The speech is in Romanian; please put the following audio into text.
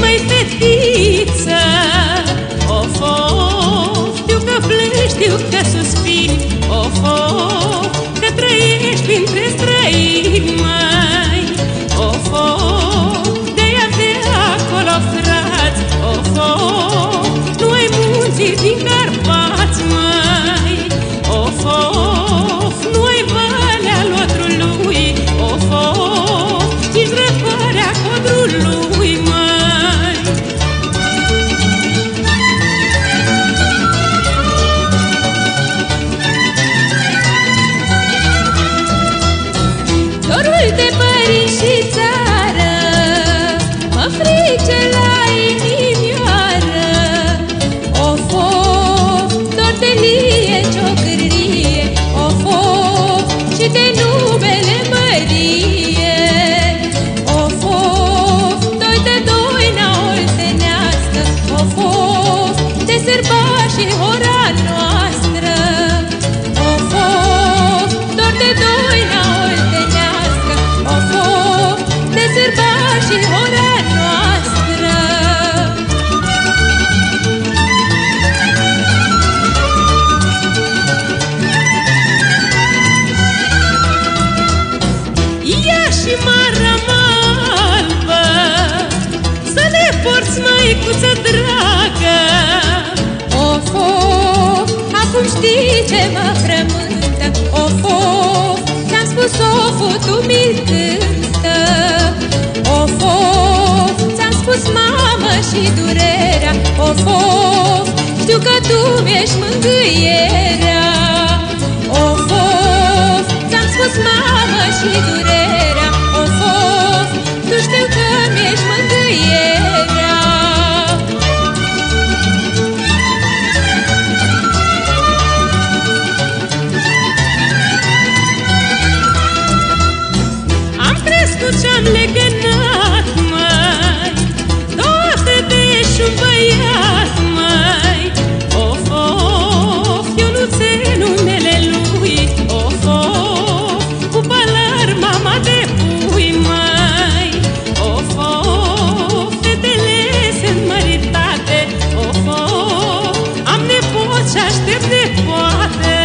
mai pe tine of, dor de lie ciocârlie Of, of, și de numele mărie. Of, of, doi de doi n oltenească Of, of, de sărbașii ora noastră. Of, of, măicuță dragă Of, of, acum știi ce mă frământă. Of, of, ți-am spus oful, tu mi-l cântă. Of, of, ți-am spus mamă și durerea. Of, of, știu că tu mi-ești mângâierea. Of, of, ți-am spus mamă și durerea sempre forte.